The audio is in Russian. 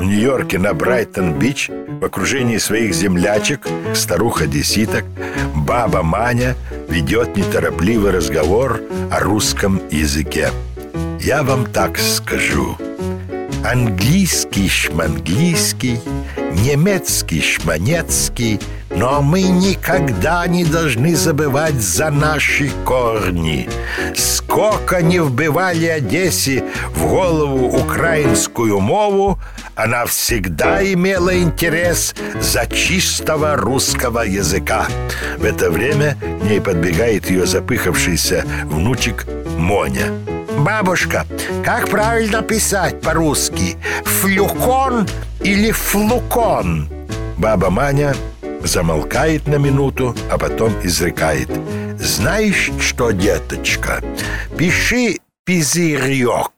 В Нью-Йорке на Брайтон-Бич в окружении своих землячек, старух-одесситок, баба Маня ведет неторопливый разговор о русском языке. Я вам так скажу. Английский шманглийский, немецкий шманецкий, но мы никогда не должны забывать за наши корни. Сколько не вбивали Одессе в голову украинскую мову, она всегда имела интерес за чистого русского языка. В это время к ней подбегает ее запыхавшийся внучек Моня. Бабушка, как правильно писать по-русски? Флюкон или флукон? Баба Маня замолкает на минуту, а потом изрекает. Знаешь что, деточка, пиши пизырек.